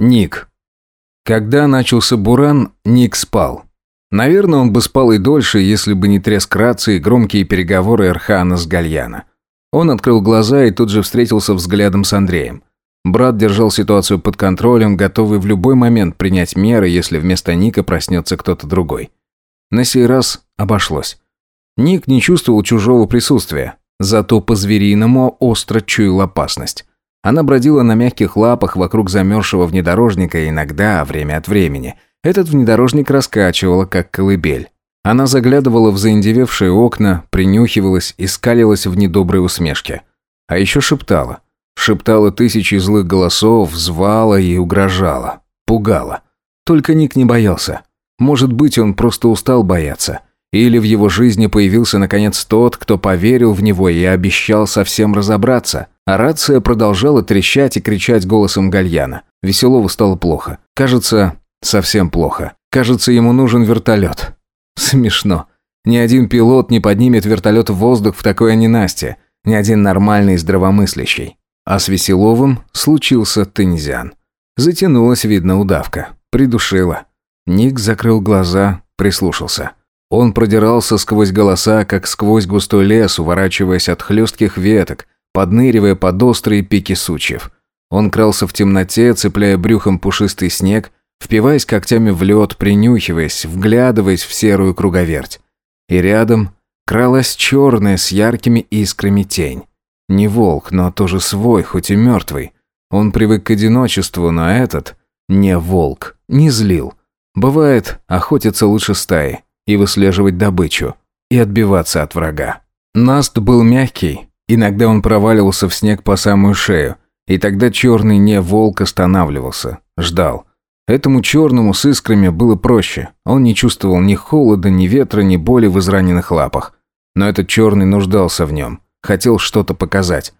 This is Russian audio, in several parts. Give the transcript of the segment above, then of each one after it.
Ник. Когда начался буран, Ник спал. Наверное, он бы спал и дольше, если бы не треск рации и громкие переговоры Эрхана с Гальяна. Он открыл глаза и тут же встретился взглядом с Андреем. Брат держал ситуацию под контролем, готовый в любой момент принять меры, если вместо Ника проснется кто-то другой. На сей раз обошлось. Ник не чувствовал чужого присутствия, зато по-звериному остро чуял опасность. Она бродила на мягких лапах вокруг замерзшего внедорожника иногда, время от времени. Этот внедорожник раскачивала, как колыбель. Она заглядывала в заиндевевшие окна, принюхивалась и скалилась в недоброй усмешке. А еще шептала. Шептала тысячи злых голосов, звала и угрожала. Пугала. Только Ник не боялся. Может быть, он просто устал бояться. Или в его жизни появился наконец тот, кто поверил в него и обещал совсем разобраться. А рация продолжала трещать и кричать голосом Гальяна. Веселову стало плохо. Кажется, совсем плохо. Кажется, ему нужен вертолет. Смешно. Ни один пилот не поднимет вертолет в воздух в такое ненастье. Ни один нормальный здравомыслящий. А с Веселовым случился Тензиан. Затянулась, видно, удавка. Придушила. Ник закрыл глаза, прислушался. Он продирался сквозь голоса, как сквозь густой лес, уворачиваясь от хлестких веток, подныривая под острые пики сучьев. Он крался в темноте, цепляя брюхом пушистый снег, впиваясь когтями в лед, принюхиваясь, вглядываясь в серую круговерть. И рядом кралась черная с яркими искрами тень. Не волк, но тоже свой, хоть и мертвый. Он привык к одиночеству, но этот, не волк, не злил. Бывает, охотится лучше стаи и выслеживать добычу, и отбиваться от врага. Наст был мягкий, иногда он проваливался в снег по самую шею, и тогда черный не волк останавливался, ждал. Этому черному с искрами было проще, он не чувствовал ни холода, ни ветра, ни боли в израненных лапах. Но этот черный нуждался в нем, хотел что-то показать.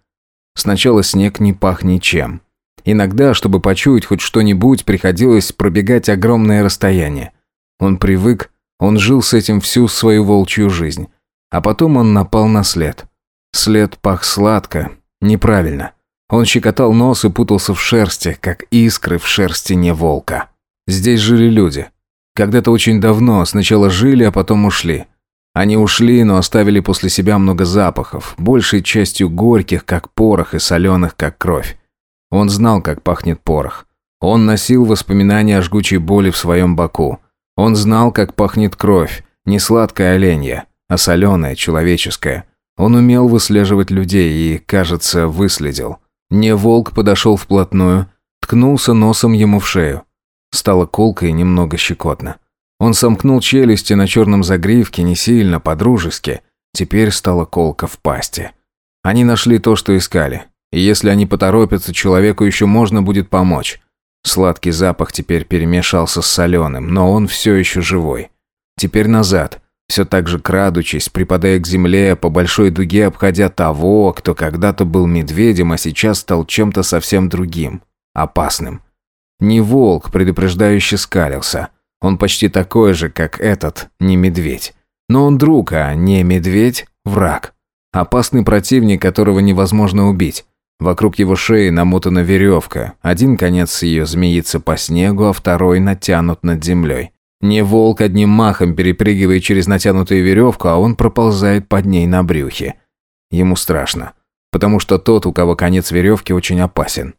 Сначала снег не пах ничем. Иногда, чтобы почуять хоть что-нибудь, приходилось пробегать огромное расстояние. Он привык он жил с этим всю свою волчью жизнь. А потом он напал на след. След пах сладко, неправильно. Он щекотал нос и путался в шерсти, как искры в шерсти не волка. Здесь жили люди. Когда-то очень давно, сначала жили, а потом ушли. Они ушли, но оставили после себя много запахов, большей частью горьких, как порох, и соленых, как кровь. Он знал, как пахнет порох. Он носил воспоминания о жгучей боли в своем боку. Он знал, как пахнет кровь, не сладкая оленья, а соленая, человеческая. Он умел выслеживать людей и, кажется, выследил. Не волк подошел вплотную, ткнулся носом ему в шею. Стало колко и немного щекотно. Он сомкнул челюсти на черном загривке не сильно, по-дружески. Теперь стало колко в пасти. Они нашли то, что искали. И если они поторопятся, человеку еще можно будет помочь. Сладкий запах теперь перемешался с соленым, но он все еще живой. Теперь назад, все так же крадучись, припадая к земле, по большой дуге обходя того, кто когда-то был медведем, а сейчас стал чем-то совсем другим, опасным. Не волк, предупреждающе скалился. Он почти такой же, как этот, не медведь. Но он друг, а не медведь – враг. Опасный противник, которого невозможно убить. Вокруг его шеи намотана веревка. Один конец ее змеится по снегу, а второй натянут над землей. Не волк одним махом перепрыгивает через натянутую веревку, а он проползает под ней на брюхе. Ему страшно, потому что тот, у кого конец веревки, очень опасен.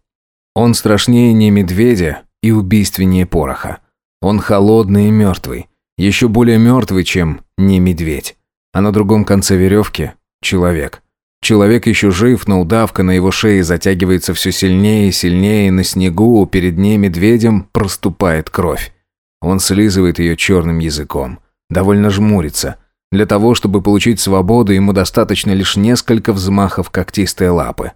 Он страшнее не медведя и убийственнее пороха. Он холодный и мертвый. Еще более мертвый, чем не медведь. А на другом конце веревки – человек – Человек еще жив, но удавка на его шее затягивается все сильнее и сильнее, и на снегу перед ней медведем проступает кровь. Он слизывает ее черным языком. Довольно жмурится. Для того, чтобы получить свободу, ему достаточно лишь несколько взмахов когтистой лапы.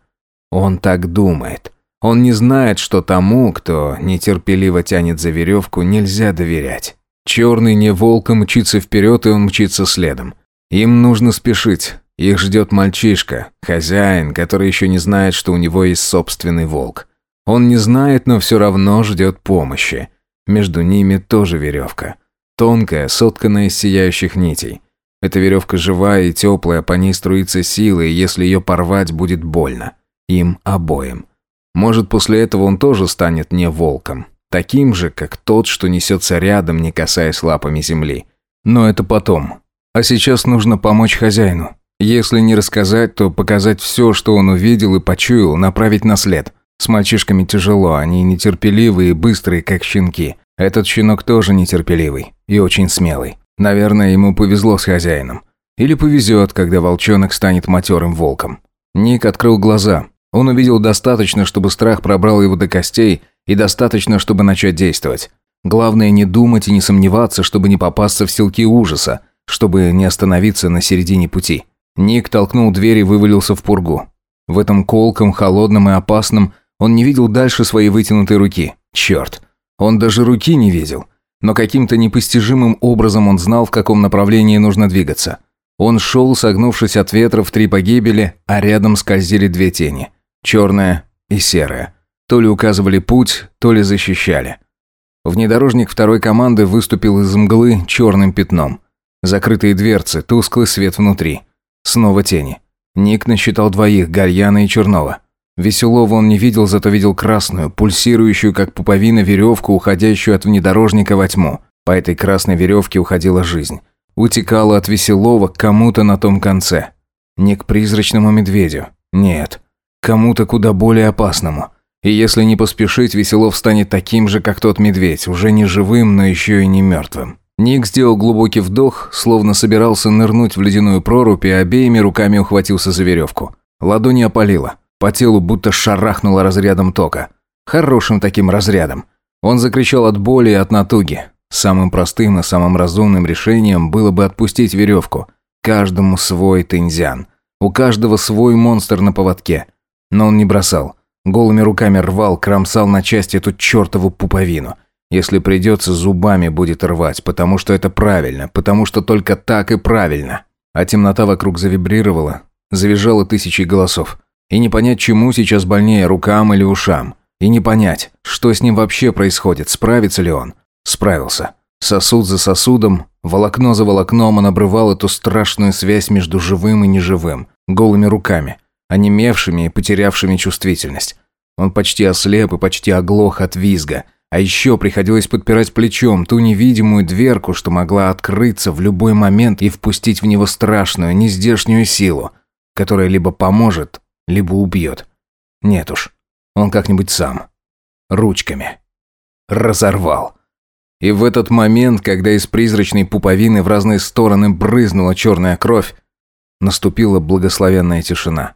Он так думает. Он не знает, что тому, кто нетерпеливо тянет за веревку, нельзя доверять. Черный не волком мчится вперед, и он мчится следом. Им нужно спешить. Их ждет мальчишка, хозяин, который еще не знает, что у него есть собственный волк. Он не знает, но все равно ждет помощи. Между ними тоже веревка. Тонкая, сотканная из сияющих нитей. Эта веревка живая и теплая, по ней струится сила, и если ее порвать, будет больно. Им обоим. Может, после этого он тоже станет не волком. Таким же, как тот, что несется рядом, не касаясь лапами земли. Но это потом. А сейчас нужно помочь хозяину. Если не рассказать, то показать все, что он увидел и почуял, направить на след. С мальчишками тяжело, они нетерпеливые и быстрые, как щенки. Этот щенок тоже нетерпеливый и очень смелый. Наверное, ему повезло с хозяином. Или повезет, когда волчонок станет матерым волком. Ник открыл глаза. Он увидел достаточно, чтобы страх пробрал его до костей, и достаточно, чтобы начать действовать. Главное не думать и не сомневаться, чтобы не попасться в силки ужаса, чтобы не остановиться на середине пути. Ник толкнул дверь и вывалился в пургу. В этом колком, холодном и опасном он не видел дальше своей вытянутой руки. Черт, он даже руки не видел. Но каким-то непостижимым образом он знал, в каком направлении нужно двигаться. Он шел, согнувшись от ветра в три погибели, а рядом скользили две тени. Черная и серая. То ли указывали путь, то ли защищали. Внедорожник второй команды выступил из мглы черным пятном. Закрытые дверцы, тусклый свет внутри – Снова тени. Ник насчитал двоих, Гальяна и Чернова. Веселова он не видел, зато видел красную, пульсирующую, как пуповина, веревку, уходящую от внедорожника во тьму. По этой красной веревке уходила жизнь. Утекала от Веселова к кому-то на том конце. Не к призрачному медведю. Нет. Кому-то куда более опасному. И если не поспешить, Веселов станет таким же, как тот медведь, уже не живым, но еще и не мертвым. Ник сделал глубокий вдох, словно собирался нырнуть в ледяную прорубь и обеими руками ухватился за веревку. Ладони опалило. По телу будто шарахнуло разрядом тока. Хорошим таким разрядом. Он закричал от боли и от натуги. Самым простым и самым разумным решением было бы отпустить веревку. Каждому свой тензян. У каждого свой монстр на поводке. Но он не бросал. Голыми руками рвал, кромсал на части эту чертову пуповину. Если придется, зубами будет рвать, потому что это правильно, потому что только так и правильно. А темнота вокруг завибрировала, завизжала тысячи голосов. И не понять, чему сейчас больнее, рукам или ушам. И не понять, что с ним вообще происходит, справится ли он. Справился. Сосуд за сосудом, волокно за волокном он обрывал эту страшную связь между живым и неживым, голыми руками, онемевшими и потерявшими чувствительность. Он почти ослеп и почти оглох от визга – а еще приходилось подпирать плечом ту невидимую дверку, что могла открыться в любой момент и впустить в него страшную, нездешнюю силу, которая либо поможет, либо убьет. Нет уж, он как-нибудь сам. Ручками. Разорвал. И в этот момент, когда из призрачной пуповины в разные стороны брызнула черная кровь, наступила благословенная тишина.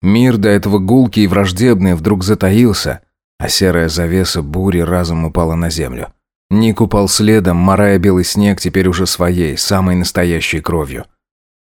Мир, до этого гулкий и враждебный, вдруг затаился – а серая завеса бури разом упала на землю. Ник упал следом, морая белый снег теперь уже своей, самой настоящей кровью.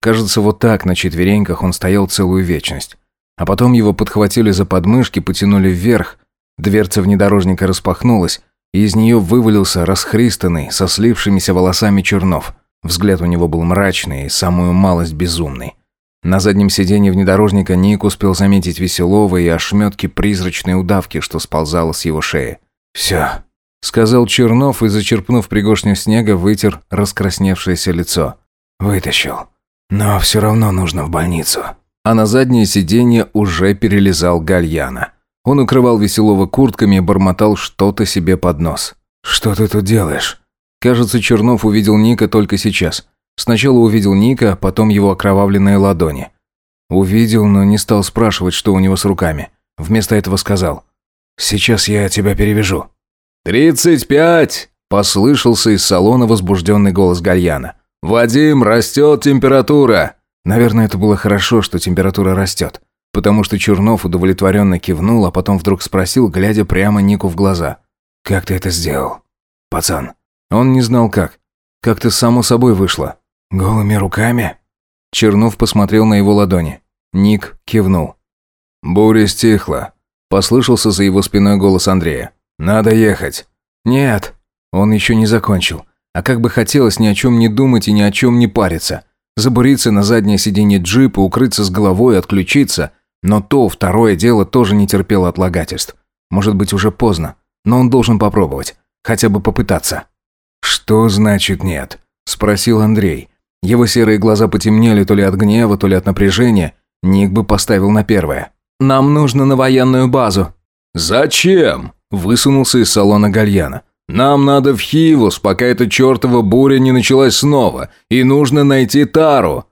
Кажется, вот так на четвереньках он стоял целую вечность. А потом его подхватили за подмышки, потянули вверх. Дверца внедорожника распахнулась, и из нее вывалился расхристанный, со слившимися волосами Чернов. Взгляд у него был мрачный и самую малость безумный. На заднем сиденье внедорожника Ник успел заметить веселого и ошметки призрачной удавки, что сползала с его шеи. «Все», — сказал Чернов и, зачерпнув пригоршню снега, вытер раскрасневшееся лицо. «Вытащил. Но все равно нужно в больницу». А на заднее сиденье уже перелезал Гальяна. Он укрывал веселого куртками и бормотал что-то себе под нос. «Что ты тут делаешь?» Кажется, Чернов увидел Ника только сейчас — Сначала увидел Ника, потом его окровавленные ладони. Увидел, но не стал спрашивать, что у него с руками. Вместо этого сказал. «Сейчас я тебя перевяжу». «Тридцать пять!» – послышался из салона возбужденный голос Гальяна. «Вадим, растет температура!» Наверное, это было хорошо, что температура растет. Потому что Чернов удовлетворенно кивнул, а потом вдруг спросил, глядя прямо Нику в глаза. «Как ты это сделал?» «Пацан». Он не знал как. Как-то само собой вышло. «Голыми руками?» Чернов посмотрел на его ладони. Ник кивнул. «Буря стихла», — послышался за его спиной голос Андрея. «Надо ехать». «Нет». Он еще не закончил. А как бы хотелось ни о чем не думать и ни о чем не париться. Забуриться на заднее сиденье джипа, укрыться с головой, отключиться. Но то второе дело тоже не терпело отлагательств. Может быть, уже поздно. Но он должен попробовать. Хотя бы попытаться. «Что значит нет?» – спросил Андрей. Его серые глаза потемнели то ли от гнева, то ли от напряжения. Ник бы поставил на первое. «Нам нужно на военную базу». «Зачем?» – высунулся из салона Гальяна. «Нам надо в Хивус, пока эта чертова буря не началась снова, и нужно найти Тару».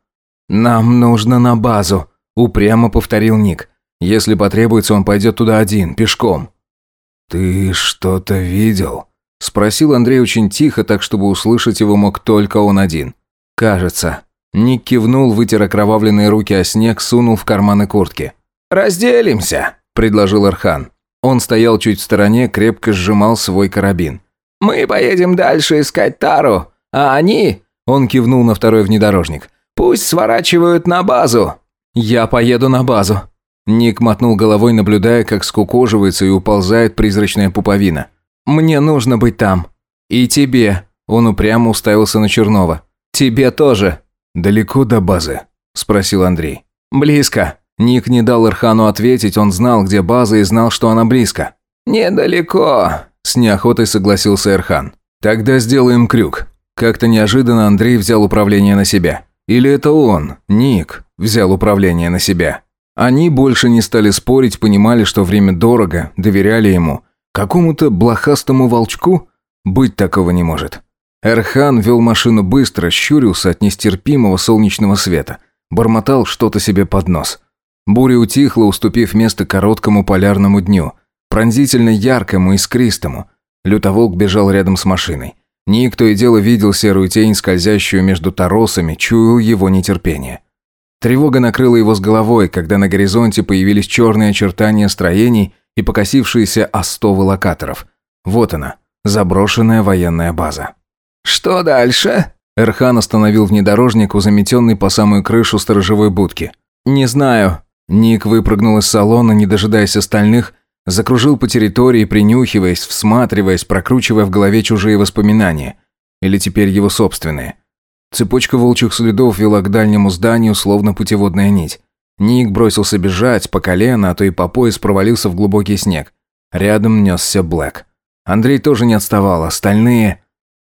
«Нам нужно на базу», – упрямо повторил Ник. «Если потребуется, он пойдет туда один, пешком». «Ты что-то видел?» – спросил Андрей очень тихо, так чтобы услышать его мог только он один. «Кажется». Ник кивнул, вытер окровавленные руки о снег, сунул в карманы куртки. «Разделимся», – предложил Архан. Он стоял чуть в стороне, крепко сжимал свой карабин. «Мы поедем дальше искать Тару, а они...» – он кивнул на второй внедорожник. «Пусть сворачивают на базу». «Я поеду на базу». Ник мотнул головой, наблюдая, как скукоживается и уползает призрачная пуповина. «Мне нужно быть там». «И тебе», – он упрямо уставился на Чернова. «Тебе тоже». «Далеко до базы?» – спросил Андрей. «Близко». Ник не дал Ирхану ответить, он знал, где база и знал, что она близко. «Недалеко», – с неохотой согласился Ирхан. «Тогда сделаем крюк». Как-то неожиданно Андрей взял управление на себя. Или это он, Ник, взял управление на себя. Они больше не стали спорить, понимали, что время дорого, доверяли ему. Какому-то блохастому волчку? Быть такого не может. Эрхан вел машину быстро, щурился от нестерпимого солнечного света. Бормотал что-то себе под нос. Буря утихла, уступив место короткому полярному дню. Пронзительно яркому, и искристому. Лютоволк бежал рядом с машиной. Никто и дело видел серую тень, скользящую между торосами, чуял его нетерпение. Тревога накрыла его с головой, когда на горизонте появились черные очертания строений и покосившиеся остовы локаторов. Вот она, заброшенная военная база. «Что дальше?» Эрхан остановил внедорожник у заметенной по самую крышу сторожевой будки. «Не знаю». Ник выпрыгнул из салона, не дожидаясь остальных, закружил по территории, принюхиваясь, всматриваясь, прокручивая в голове чужие воспоминания. Или теперь его собственные. Цепочка волчьих следов вела к дальнему зданию, словно путеводная нить. Ник бросился бежать, по колено, а то и по пояс провалился в глубокий снег. Рядом несся Блэк. Андрей тоже не отставал, остальные...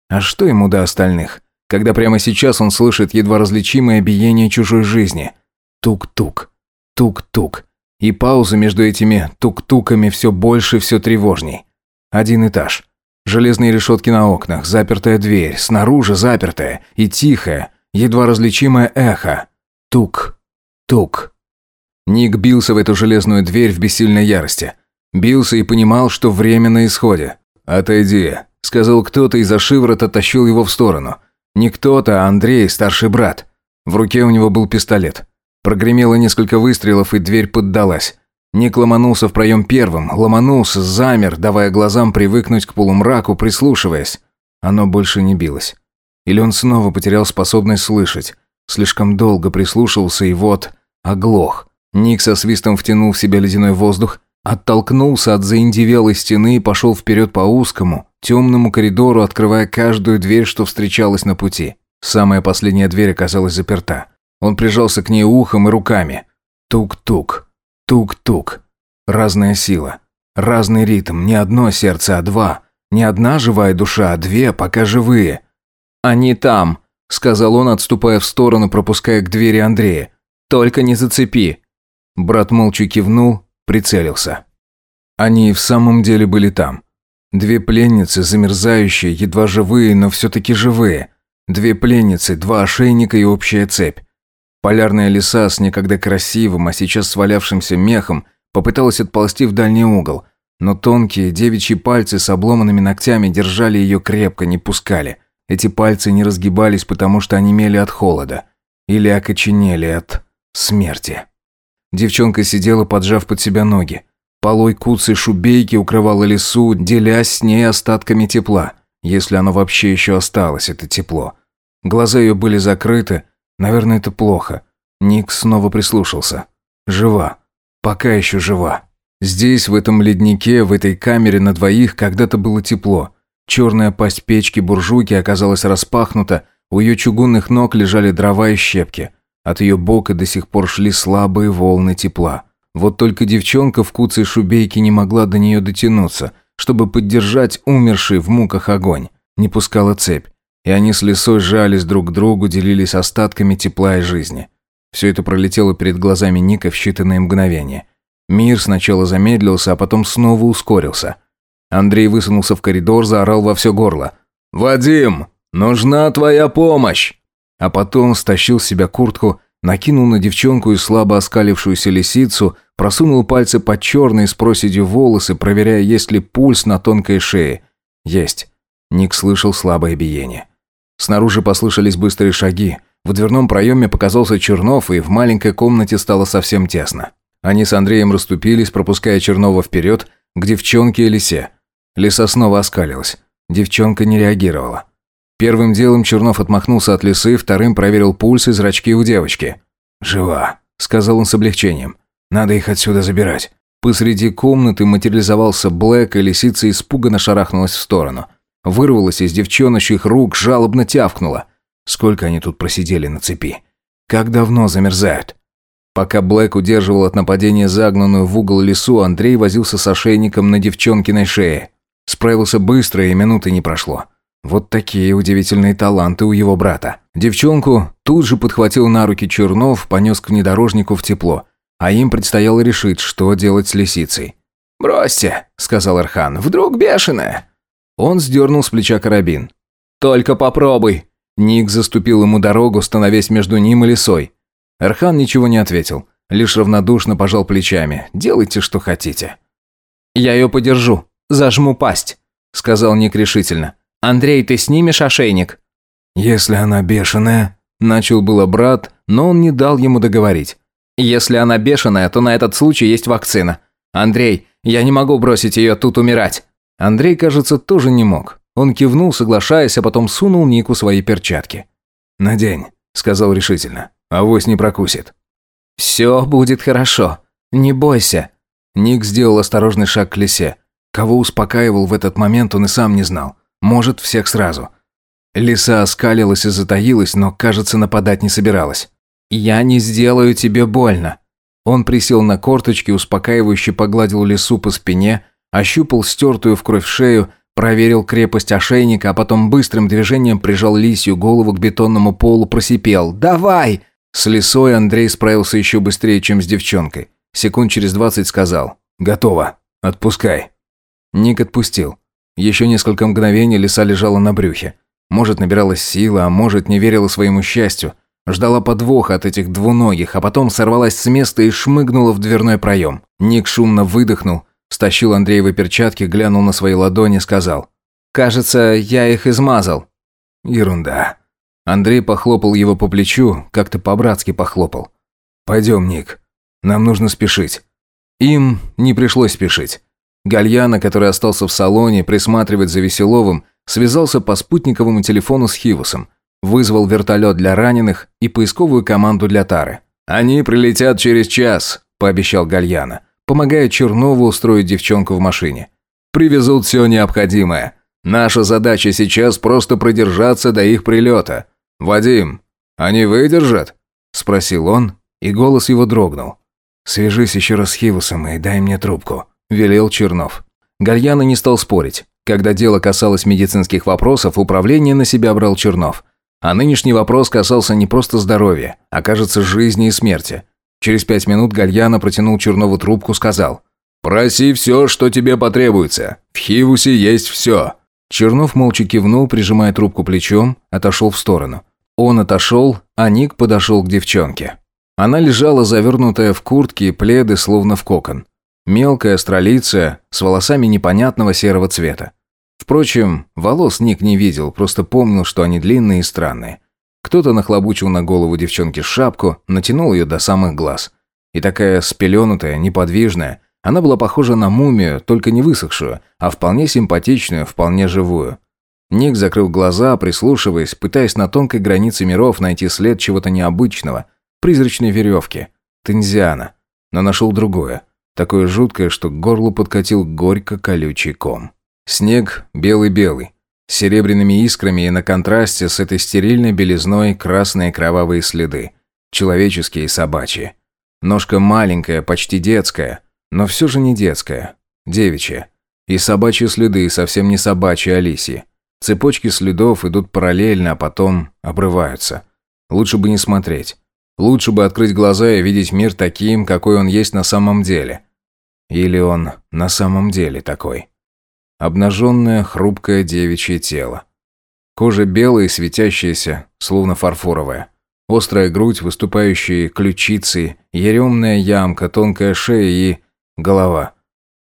А что ему до остальных, когда прямо сейчас он слышит едва различимое биение чужой жизни? Тук-тук, тук-тук. И пауза между этими тук-туками все больше, все тревожней. Один этаж. Железные решетки на окнах, запертая дверь, снаружи запертая и тихая, едва различимое эхо. Тук, тук. Ник бился в эту железную дверь в бессильной ярости. Бился и понимал, что время на исходе. «Отойди», сказал кто-то и за шиворот оттащил его в сторону. Не кто-то, а Андрей, старший брат. В руке у него был пистолет. Прогремело несколько выстрелов, и дверь поддалась. Ник ломанулся в проем первым, ломанулся, замер, давая глазам привыкнуть к полумраку, прислушиваясь. Оно больше не билось. Или он снова потерял способность слышать. Слишком долго прислушался и вот оглох. Ник со свистом втянул в себя ледяной воздух, Оттолкнулся от заиндевелой стены и пошел вперед по узкому, темному коридору, открывая каждую дверь, что встречалась на пути. Самая последняя дверь оказалась заперта. Он прижался к ней ухом и руками. Тук-тук, тук-тук. Разная сила, разный ритм, не одно сердце, а два. Не одна живая душа, а две, пока живые. «Они там», — сказал он, отступая в сторону, пропуская к двери Андрея. «Только не зацепи». Брат молча кивнул, Прицелился. Они в самом деле были там. Две пленницы, замерзающие, едва живые, но все-таки живые. Две пленницы, два ошейника и общая цепь. Полярная лиса с некогда красивым, а сейчас свалявшимся мехом попыталась отползти в дальний угол, но тонкие девичьи пальцы с обломанными ногтями держали ее крепко, не пускали. Эти пальцы не разгибались, потому что они мели от холода. Или окоченели от смерти. Девчонка сидела, поджав под себя ноги. Полой куцы шубейки укрывала лесу, делясь с ней остатками тепла. Если оно вообще еще осталось, это тепло. Глаза ее были закрыты. Наверное, это плохо. Ник снова прислушался. Жива. Пока еще жива. Здесь, в этом леднике, в этой камере на двоих когда-то было тепло. Черная пасть печки буржуйки оказалась распахнута, у ее чугунных ног лежали дрова и щепки – от ее бока до сих пор шли слабые волны тепла. Вот только девчонка в куцей шубейке не могла до нее дотянуться, чтобы поддержать умерший в муках огонь. Не пускала цепь. И они с лесой жались друг к другу, делились остатками тепла и жизни. Все это пролетело перед глазами Ника в считанные мгновения. Мир сначала замедлился, а потом снова ускорился. Андрей высунулся в коридор, заорал во все горло. «Вадим, нужна твоя помощь!» А потом стащил с себя куртку, накинул на девчонку и слабо оскалившуюся лисицу, просунул пальцы под черные с проседью волосы, проверяя, есть ли пульс на тонкой шее. «Есть». Ник слышал слабое биение. Снаружи послышались быстрые шаги. В дверном проеме показался Чернов, и в маленькой комнате стало совсем тесно. Они с Андреем расступились, пропуская Чернова вперед, к девчонке и лисе. Лиса снова оскалилась. Девчонка не реагировала. Первым делом Чернов отмахнулся от лисы, вторым проверил пульс и зрачки у девочки. «Жива», — сказал он с облегчением. «Надо их отсюда забирать». Посреди комнаты материализовался Блэк, и лисица испуганно шарахнулась в сторону. Вырвалась из девчоночьих рук, жалобно тявкнула. Сколько они тут просидели на цепи? Как давно замерзают? Пока Блэк удерживал от нападения загнанную в угол лису, Андрей возился с ошейником на девчонкиной шее. Справился быстро, и минуты не прошло. Вот такие удивительные таланты у его брата. Девчонку тут же подхватил на руки Чернов, понес к внедорожнику в тепло. А им предстояло решить, что делать с лисицей. «Бросьте», — сказал Архан, — «вдруг бешеная». Он сдернул с плеча карабин. «Только попробуй». Ник заступил ему дорогу, становясь между ним и лисой. Архан ничего не ответил, лишь равнодушно пожал плечами. «Делайте, что хотите». «Я ее подержу. Зажму пасть», — сказал Ник решительно. «Андрей, ты снимешь ошейник?» «Если она бешеная...» Начал было брат, но он не дал ему договорить. «Если она бешеная, то на этот случай есть вакцина. Андрей, я не могу бросить ее тут умирать». Андрей, кажется, тоже не мог. Он кивнул, соглашаясь, а потом сунул Нику свои перчатки. «Надень», — сказал решительно. «Авось не прокусит». «Все будет хорошо. Не бойся». Ник сделал осторожный шаг к лесе. Кого успокаивал в этот момент, он и сам не знал. Может, всех сразу. Лиса оскалилась и затаилась, но, кажется, нападать не собиралась. «Я не сделаю тебе больно». Он присел на корточки, успокаивающе погладил лису по спине, ощупал стертую в кровь шею, проверил крепость ошейника, а потом быстрым движением прижал лисью голову к бетонному полу, просипел «Давай!». С лисой Андрей справился еще быстрее, чем с девчонкой. Секунд через двадцать сказал «Готово. Отпускай». Ник отпустил. Еще несколько мгновений лиса лежала на брюхе. Может, набиралась сила, а может, не верила своему счастью. Ждала подвоха от этих двуногих, а потом сорвалась с места и шмыгнула в дверной проем. Ник шумно выдохнул, стащил Андреевы перчатки, глянул на свои ладони, сказал. «Кажется, я их измазал». «Ерунда». Андрей похлопал его по плечу, как-то по-братски похлопал. «Пойдем, Ник. Нам нужно спешить». Им не пришлось спешить. Гальяна, который остался в салоне, присматривать за Веселовым, связался по спутниковому телефону с Хивусом, вызвал вертолет для раненых и поисковую команду для Тары. «Они прилетят через час», – пообещал Гальяна, помогая Чернову устроить девчонку в машине. «Привезут все необходимое. Наша задача сейчас просто продержаться до их прилета. Вадим, они выдержат?» – спросил он, и голос его дрогнул. «Свяжись еще раз с Хивусом и дай мне трубку». – велел Чернов. Гальяна не стал спорить. Когда дело касалось медицинских вопросов, управление на себя брал Чернов. А нынешний вопрос касался не просто здоровья, а, кажется, жизни и смерти. Через пять минут Гальяна протянул Чернову трубку, сказал «Проси все, что тебе потребуется. В Хивусе есть все». Чернов молча кивнул, прижимая трубку плечом, отошел в сторону. Он отошел, а Ник подошел к девчонке. Она лежала, завернутая в куртки и пледы, словно в кокон. Мелкая астролиция, с волосами непонятного серого цвета. Впрочем, волос Ник не видел, просто помнил, что они длинные и странные. Кто-то нахлобучил на голову девчонки шапку, натянул ее до самых глаз. И такая спеленутая, неподвижная, она была похожа на мумию, только не высохшую, а вполне симпатичную, вполне живую. Ник закрыл глаза, прислушиваясь, пытаясь на тонкой границе миров найти след чего-то необычного, призрачной веревки, тензиана, но нашел другое – такое жуткое, что горло подкатил горько-колючий ком. Снег белый-белый, с серебряными искрами и на контрасте с этой стерильной белизной красные кровавые следы, человеческие и собачьи. Ножка маленькая, почти детская, но все же не детская, девичья. И собачьи следы совсем не собачьи Алисии. Цепочки следов идут параллельно, а потом обрываются. Лучше бы не смотреть. Лучше бы открыть глаза и видеть мир таким, какой он есть на самом деле. Или он на самом деле такой? Обнаженное, хрупкое девичье тело. Кожа белая и светящаяся, словно фарфоровая. Острая грудь, выступающие ключицы, еремная ямка, тонкая шея и... голова.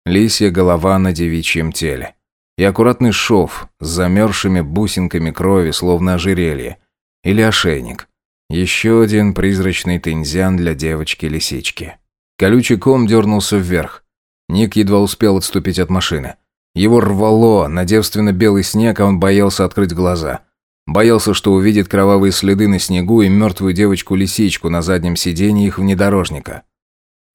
Лисья голова на девичьем теле. И аккуратный шов с замерзшими бусинками крови, словно ожерелье. Или ошейник. Еще один призрачный тензян для девочки-лисички. Колючий ком дернулся вверх. Ник едва успел отступить от машины. Его рвало на девственно-белый снег, а он боялся открыть глаза. Боялся, что увидит кровавые следы на снегу и мертвую девочку-лисичку на заднем сиденье их внедорожника.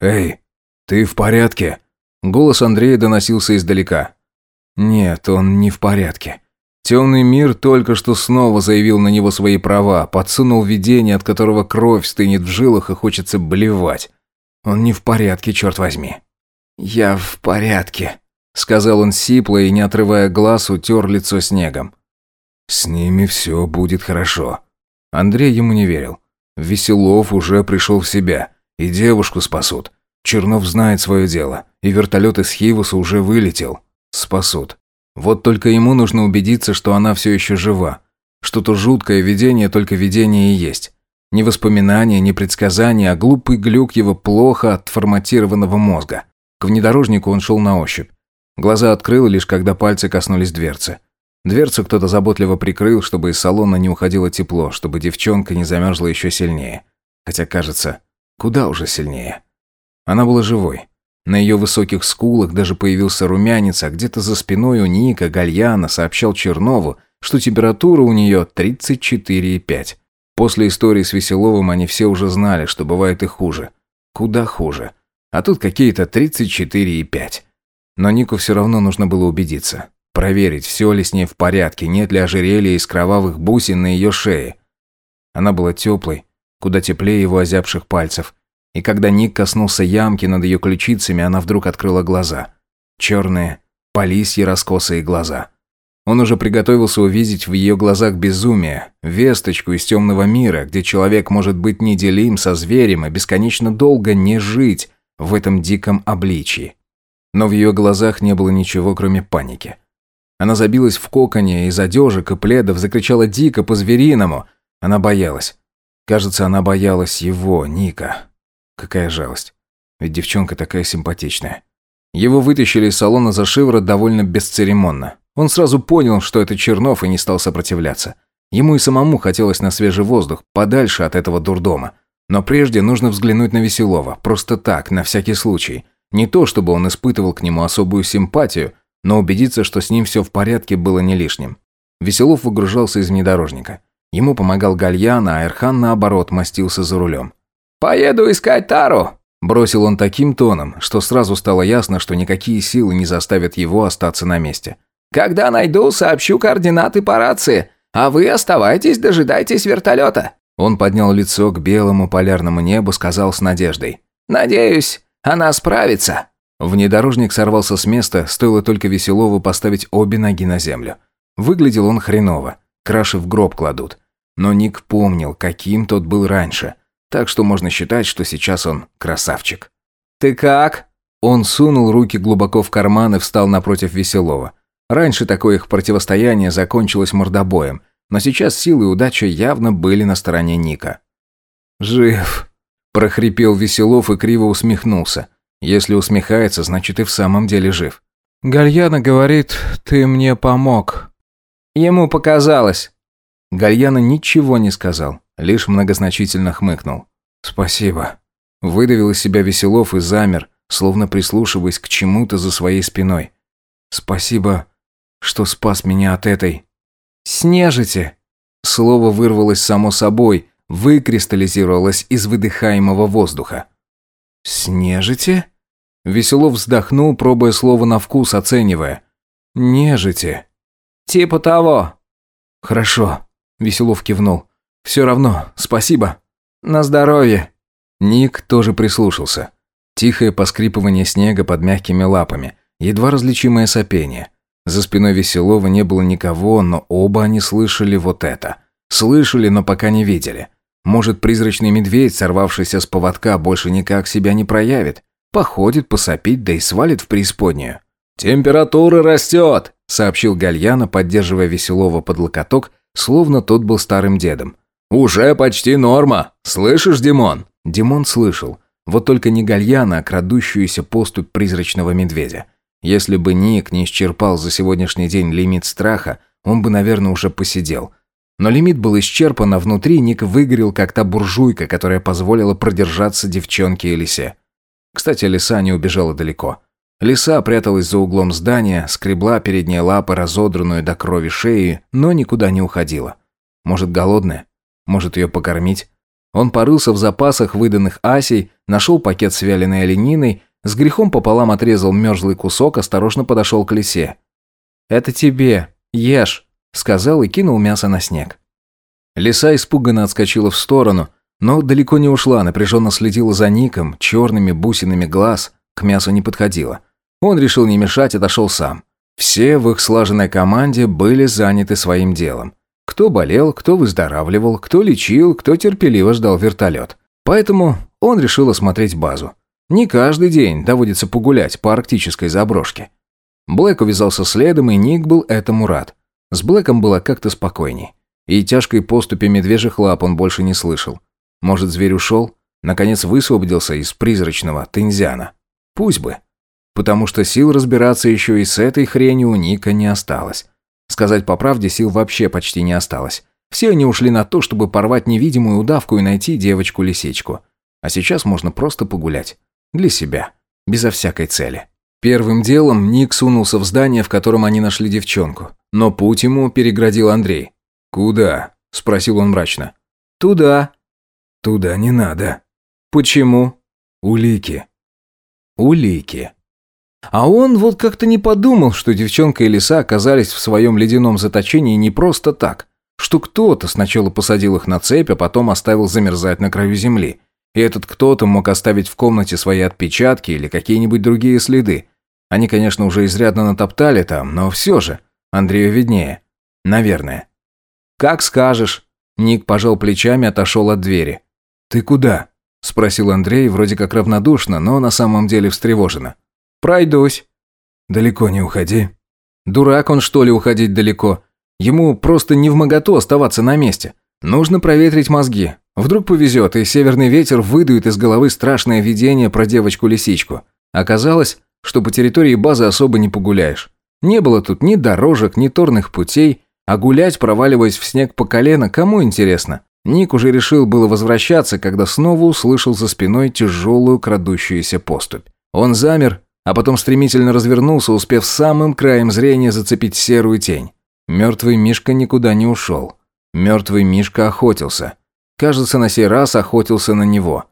«Эй, ты в порядке?» Голос Андрея доносился издалека. «Нет, он не в порядке». Темный мир только что снова заявил на него свои права, подсунул видение, от которого кровь стынет в жилах и хочется блевать. Он не в порядке, черт возьми. «Я в порядке», — сказал он сипло и, не отрывая глаз, утер лицо снегом. «С ними все будет хорошо». Андрей ему не верил. Веселов уже пришел в себя, и девушку спасут. Чернов знает свое дело, и вертолет из Хивуса уже вылетел. Спасут. Вот только ему нужно убедиться, что она все еще жива. Что-то жуткое видение, только видение и есть. не воспоминания, не предсказания, а глупый глюк его плохо отформатированного мозга. К внедорожнику он шел на ощупь. Глаза открыл, лишь когда пальцы коснулись дверцы. Дверцу кто-то заботливо прикрыл, чтобы из салона не уходило тепло, чтобы девчонка не замерзла еще сильнее. Хотя, кажется, куда уже сильнее. Она была живой. На ее высоких скулах даже появился румянец, а где-то за спиной у Ника Гальяна сообщал Чернову, что температура у нее 34,5. После истории с Веселовым они все уже знали, что бывает и хуже. Куда хуже а тут какие-то 34,5. Но Нику все равно нужно было убедиться. Проверить, все ли с ней в порядке, нет ли ожерелья из кровавых бусин на ее шее. Она была теплой, куда теплее его озябших пальцев. И когда Ник коснулся ямки над ее ключицами, она вдруг открыла глаза. Черные, полисьи раскосые глаза. Он уже приготовился увидеть в ее глазах безумие, весточку из темного мира, где человек может быть неделим со зверем и бесконечно долго не жить, в этом диком обличии. Но в ее глазах не было ничего, кроме паники. Она забилась в коконе из одежек и пледов, закричала дико, по-звериному. Она боялась. Кажется, она боялась его, Ника. Какая жалость. Ведь девчонка такая симпатичная. Его вытащили из салона за шиворот довольно бесцеремонно. Он сразу понял, что это Чернов, и не стал сопротивляться. Ему и самому хотелось на свежий воздух, подальше от этого дурдома. Но прежде нужно взглянуть на Веселова, просто так, на всякий случай. Не то, чтобы он испытывал к нему особую симпатию, но убедиться, что с ним все в порядке, было не лишним. Веселов выгружался из внедорожника. Ему помогал Гальян, а Эрхан, наоборот, мастился за рулем. «Поеду искать Тару!» Бросил он таким тоном, что сразу стало ясно, что никакие силы не заставят его остаться на месте. «Когда найду, сообщу координаты по рации, а вы оставайтесь, дожидайтесь вертолета. Он поднял лицо к белому полярному небу, сказал с надеждой. «Надеюсь, она справится». Внедорожник сорвался с места, стоило только Веселову поставить обе ноги на землю. Выглядел он хреново, краши в гроб кладут. Но Ник помнил, каким тот был раньше, так что можно считать, что сейчас он красавчик. «Ты как?» Он сунул руки глубоко в карман и встал напротив Веселова. Раньше такое их противостояние закончилось мордобоем – но сейчас силы и удача явно были на стороне Ника. «Жив!» – прохрипел Веселов и криво усмехнулся. Если усмехается, значит и в самом деле жив. «Гальяна говорит, ты мне помог». «Ему показалось». Гальяна ничего не сказал, лишь многозначительно хмыкнул. «Спасибо». Выдавил из себя Веселов и замер, словно прислушиваясь к чему-то за своей спиной. «Спасибо, что спас меня от этой...» «Снежите!» Слово вырвалось само собой, выкристаллизировалось из выдыхаемого воздуха. «Снежите?» Веселов вздохнул, пробуя слово на вкус, оценивая. «Нежите». «Типа того». «Хорошо», — Веселов кивнул. «Все равно, спасибо». «На здоровье». Ник тоже прислушался. Тихое поскрипывание снега под мягкими лапами, едва различимое сопение. За спиной Веселова не было никого, но оба они слышали вот это. Слышали, но пока не видели. Может, призрачный медведь, сорвавшийся с поводка, больше никак себя не проявит. Походит, посопит, да и свалит в преисподнюю. «Температура растет!» — сообщил Гальяна, поддерживая Веселова под локоток, словно тот был старым дедом. «Уже почти норма! Слышишь, Димон?» Димон слышал. Вот только не Гальяна, а крадущуюся поступь призрачного медведя. Если бы Ник не исчерпал за сегодняшний день лимит страха, он бы, наверное, уже посидел. Но лимит был исчерпан, а внутри Ник выгорел, как та буржуйка, которая позволила продержаться девчонке Элисе. Кстати, Лиса не убежала далеко. Лиса пряталась за углом здания, скребла передние лапы, разодранную до крови шеи, но никуда не уходила. Может, голодная? Может, ее покормить? Он порылся в запасах, выданных Асей, нашел пакет с вяленой олениной, с грехом пополам отрезал мерзлый кусок, осторожно подошел к лисе. «Это тебе. Ешь», — сказал и кинул мясо на снег. Лиса испуганно отскочила в сторону, но далеко не ушла, напряженно следила за Ником, черными бусинами глаз, к мясу не подходила. Он решил не мешать, отошел сам. Все в их слаженной команде были заняты своим делом. Кто болел, кто выздоравливал, кто лечил, кто терпеливо ждал вертолет. Поэтому он решил осмотреть базу. Не каждый день доводится погулять по арктической заброшке. Блэк увязался следом, и Ник был этому рад. С Блэком было как-то спокойней. И тяжкой поступи медвежьих лап он больше не слышал. Может, зверь ушел? Наконец высвободился из призрачного Тензяна. Пусть бы. Потому что сил разбираться еще и с этой хренью у Ника не осталось. Сказать по правде, сил вообще почти не осталось. Все они ушли на то, чтобы порвать невидимую удавку и найти девочку-лисичку. А сейчас можно просто погулять. Для себя. Безо всякой цели. Первым делом Ник сунулся в здание, в котором они нашли девчонку. Но путь ему переградил Андрей. «Куда?» – спросил он мрачно. «Туда». «Туда не надо». «Почему?» «Улики». «Улики». А он вот как-то не подумал, что девчонка и лиса оказались в своем ледяном заточении не просто так, что кто-то сначала посадил их на цепь, а потом оставил замерзать на краю земли – и этот кто-то мог оставить в комнате свои отпечатки или какие-нибудь другие следы. Они, конечно, уже изрядно натоптали там, но все же. Андрею виднее. Наверное. «Как скажешь». Ник пожал плечами, отошел от двери. «Ты куда?» – спросил Андрей, вроде как равнодушно, но на самом деле встревоженно. «Пройдусь». «Далеко не уходи». «Дурак он, что ли, уходить далеко? Ему просто не невмоготу оставаться на месте. Нужно проветрить мозги, Вдруг повезет, и северный ветер выдует из головы страшное видение про девочку-лисичку. Оказалось, что по территории базы особо не погуляешь. Не было тут ни дорожек, ни торных путей, а гулять, проваливаясь в снег по колено, кому интересно? Ник уже решил было возвращаться, когда снова услышал за спиной тяжелую крадущуюся поступь. Он замер, а потом стремительно развернулся, успев самым краем зрения зацепить серую тень. Мертвый Мишка никуда не ушел. Мертвый Мишка охотился. Кажется, на сей раз охотился на него.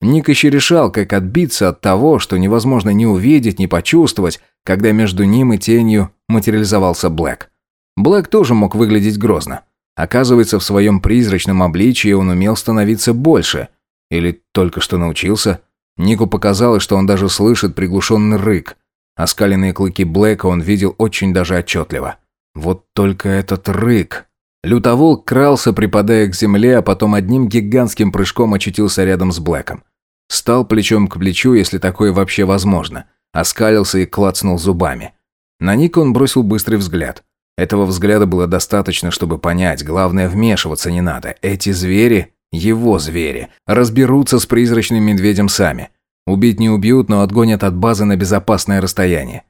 Ник еще решал, как отбиться от того, что невозможно ни увидеть, ни почувствовать, когда между ним и тенью материализовался Блэк. Блэк тоже мог выглядеть грозно. Оказывается, в своем призрачном обличии он умел становиться больше. Или только что научился. Нику показалось, что он даже слышит приглушенный рык. Оскаленные клыки Блэка он видел очень даже отчетливо. Вот только этот рык... Лютоволк крался, припадая к земле, а потом одним гигантским прыжком очутился рядом с Блэком. Стал плечом к плечу, если такое вообще возможно. Оскалился и клацнул зубами. На Ника он бросил быстрый взгляд. Этого взгляда было достаточно, чтобы понять, главное вмешиваться не надо. Эти звери, его звери, разберутся с призрачным медведем сами. Убить не убьют, но отгонят от базы на безопасное расстояние.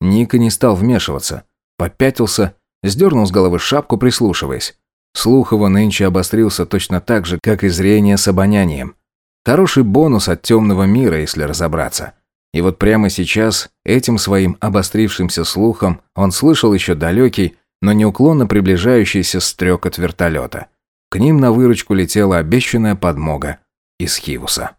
Ника не стал вмешиваться. Попятился Сдернул с головы шапку, прислушиваясь. Слух его нынче обострился точно так же, как и зрение с обонянием. Хороший бонус от темного мира, если разобраться. И вот прямо сейчас этим своим обострившимся слухом он слышал еще далекий, но неуклонно приближающийся стрек от вертолета. К ним на выручку летела обещанная подмога из Хивуса.